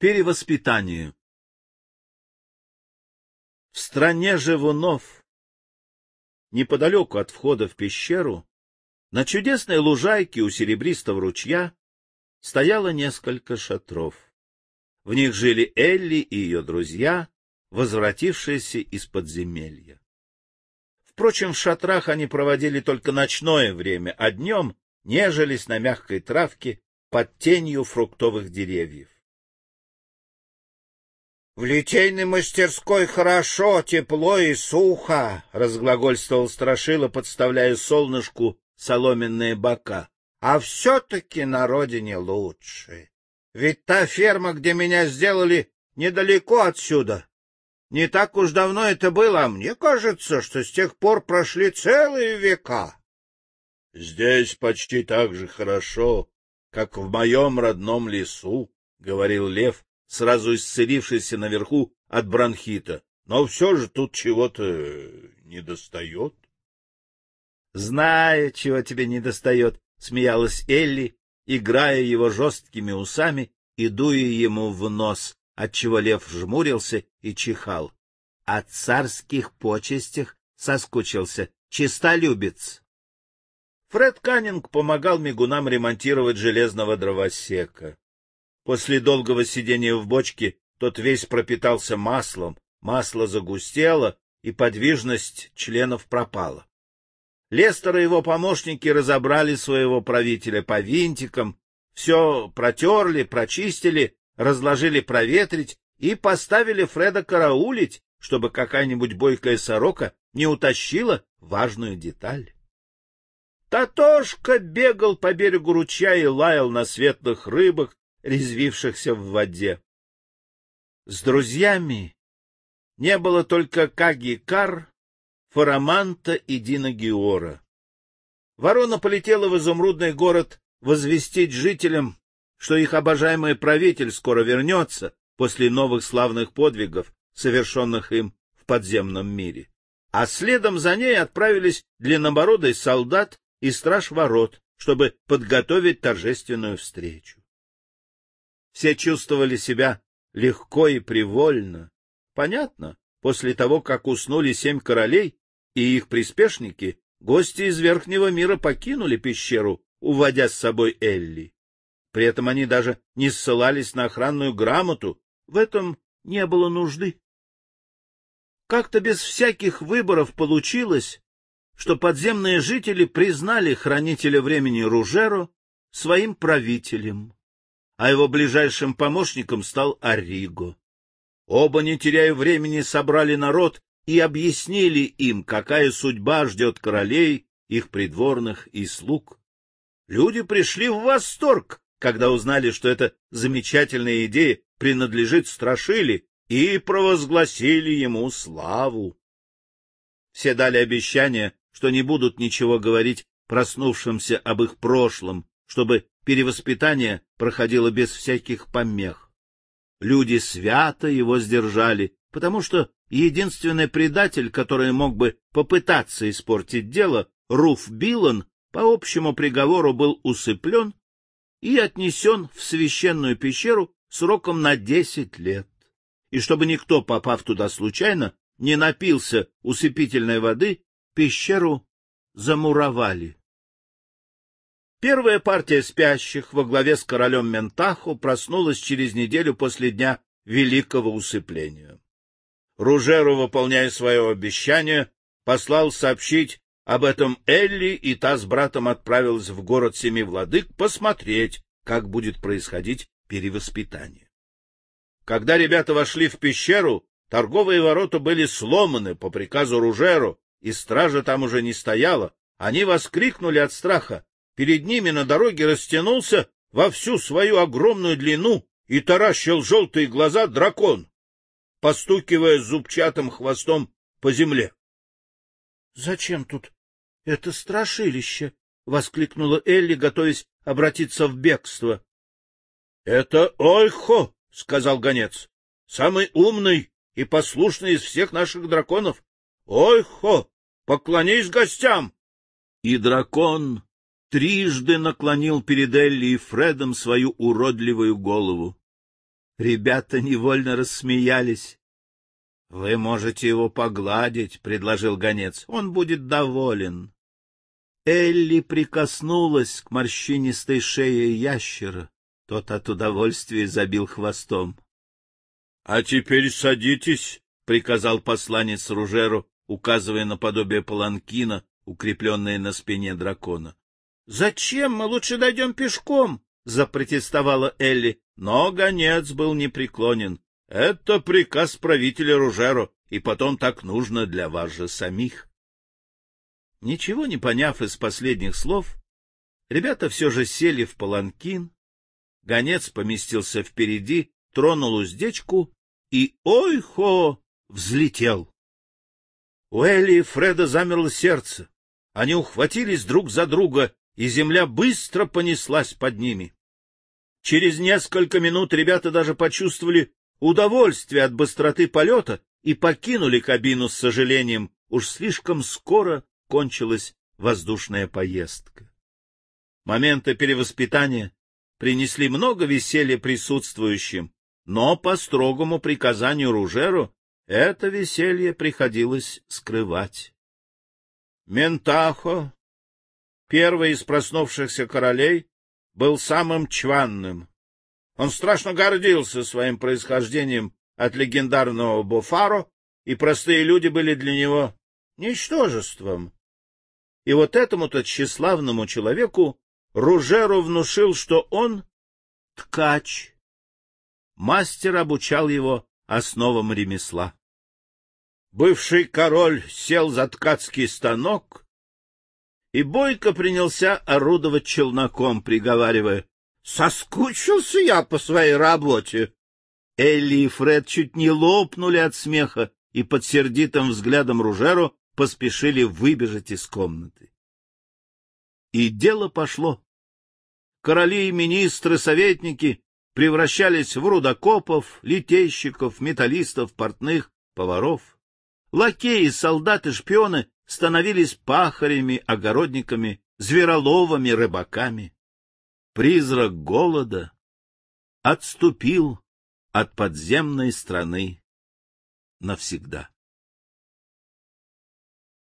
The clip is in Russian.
Перевоспитание В стране живунов, неподалеку от входа в пещеру, на чудесной лужайке у серебристого ручья стояло несколько шатров. В них жили Элли и ее друзья, возвратившиеся из подземелья. Впрочем, в шатрах они проводили только ночное время, а днем нежились на мягкой травке под тенью фруктовых деревьев. — В литейной мастерской хорошо, тепло и сухо, — разглагольствовал Страшила, подставляя солнышку соломенные бока. — А все-таки на родине лучше. Ведь та ферма, где меня сделали, недалеко отсюда. Не так уж давно это было, а мне кажется, что с тех пор прошли целые века. — Здесь почти так же хорошо, как в моем родном лесу, — говорил лев, сразу исцелившийся наверху от бронхита. — Но все же тут чего-то недостает. — Знаю, чего тебе недостает, — смеялась Элли, играя его жесткими усами и дуя ему в нос, отчего лев жмурился и чихал. О царских почестях соскучился, чистолюбец. Фред Каннинг помогал мигунам ремонтировать железного дровосека. После долгого сидения в бочке тот весь пропитался маслом, масло загустело, и подвижность членов пропала. Лестер и его помощники разобрали своего правителя по винтикам, все протерли, прочистили, разложили проветрить и поставили Фреда караулить, чтобы какая-нибудь бойкая сорока не утащила важную деталь. Татошка бегал по берегу ручья и лаял на светлых рыбах, резвившихся в воде. С друзьями не было только Каги-Кар, Фараманта и Дина Геора. Ворона полетела в изумрудный город возвестить жителям, что их обожаемый правитель скоро вернется после новых славных подвигов, совершенных им в подземном мире. А следом за ней отправились длиннобородый солдат и страж ворот, чтобы подготовить торжественную встречу. Все чувствовали себя легко и привольно. Понятно, после того, как уснули семь королей и их приспешники, гости из верхнего мира покинули пещеру, уводя с собой Элли. При этом они даже не ссылались на охранную грамоту, в этом не было нужды. Как-то без всяких выборов получилось, что подземные жители признали хранителя времени Ружеро своим правителем, а его ближайшим помощником стал Ариго. Оба, не теряя времени, собрали народ и объяснили им, какая судьба ждет королей, их придворных и слуг. Люди пришли в восторг, когда узнали, что эта замечательная идея принадлежит Страшили, и провозгласили ему славу. Все дали обещание что не будут ничего говорить проснувшимся об их прошлом, чтобы перевоспитание проходило без всяких помех. Люди свято его сдержали, потому что единственный предатель, который мог бы попытаться испортить дело, Руф Билан, по общему приговору был усыплен и отнесен в священную пещеру сроком на десять лет. И чтобы никто, попав туда случайно, не напился усыпительной воды пещеру замуровали. Первая партия спящих во главе с королем Ментахо проснулась через неделю после дня великого усыпления. Ружеру, выполняя свое обещание, послал сообщить об этом Элли, и та с братом отправилась в город Семи Владык посмотреть, как будет происходить перевоспитание. Когда ребята вошли в пещеру, торговые ворота были сломаны по приказу Ружеру, и стража там уже не стояла, они воскликнули от страха. Перед ними на дороге растянулся во всю свою огромную длину и таращил желтые глаза дракон, постукивая зубчатым хвостом по земле. — Зачем тут это страшилище? — воскликнула Элли, готовясь обратиться в бегство. — Это Ойхо, — сказал гонец, — самый умный и послушный из всех наших драконов. Ойхо, поклонись гостям! И дракон трижды наклонил перед Элли и Фредом свою уродливую голову. Ребята невольно рассмеялись. — Вы можете его погладить, — предложил гонец. — Он будет доволен. Элли прикоснулась к морщинистой шее ящера. Тот от удовольствия забил хвостом. — А теперь садитесь, — приказал посланец Ружеру, указывая на подобие паланкина, укрепленное на спине дракона. — Зачем? Мы лучше дойдем пешком, — запротестовала Элли. Но гонец был непреклонен. Это приказ правителя Ружеро, и потом так нужно для вас же самих. Ничего не поняв из последних слов, ребята все же сели в паланкин, гонец поместился впереди, тронул уздечку и, ой-хо, взлетел. У Элли и Фреда замерло сердце. Они ухватились друг за друга, и земля быстро понеслась под ними. Через несколько минут ребята даже почувствовали удовольствие от быстроты полета и покинули кабину с сожалением. Уж слишком скоро кончилась воздушная поездка. Моменты перевоспитания принесли много веселья присутствующим, но по строгому приказанию Ружеру это веселье приходилось скрывать. Ментахо, первый из проснувшихся королей, был самым чванным. Он страшно гордился своим происхождением от легендарного Буфаро, и простые люди были для него ничтожеством. И вот этому-то тщеславному человеку Ружеру внушил, что он ткач. Мастер обучал его основам ремесла. Бывший король сел за ткацкий станок и бойко принялся орудовать челноком, приговаривая «Соскучился я по своей работе!» Элли и Фред чуть не лопнули от смеха и под сердитым взглядом Ружеру поспешили выбежать из комнаты. И дело пошло. Короли, министры, советники превращались в рудокопов, литейщиков, металлистов, портных, поваров. Лакеи, солдаты, шпионы становились пахарями, огородниками, звероловами, рыбаками. Призрак голода отступил от подземной страны навсегда.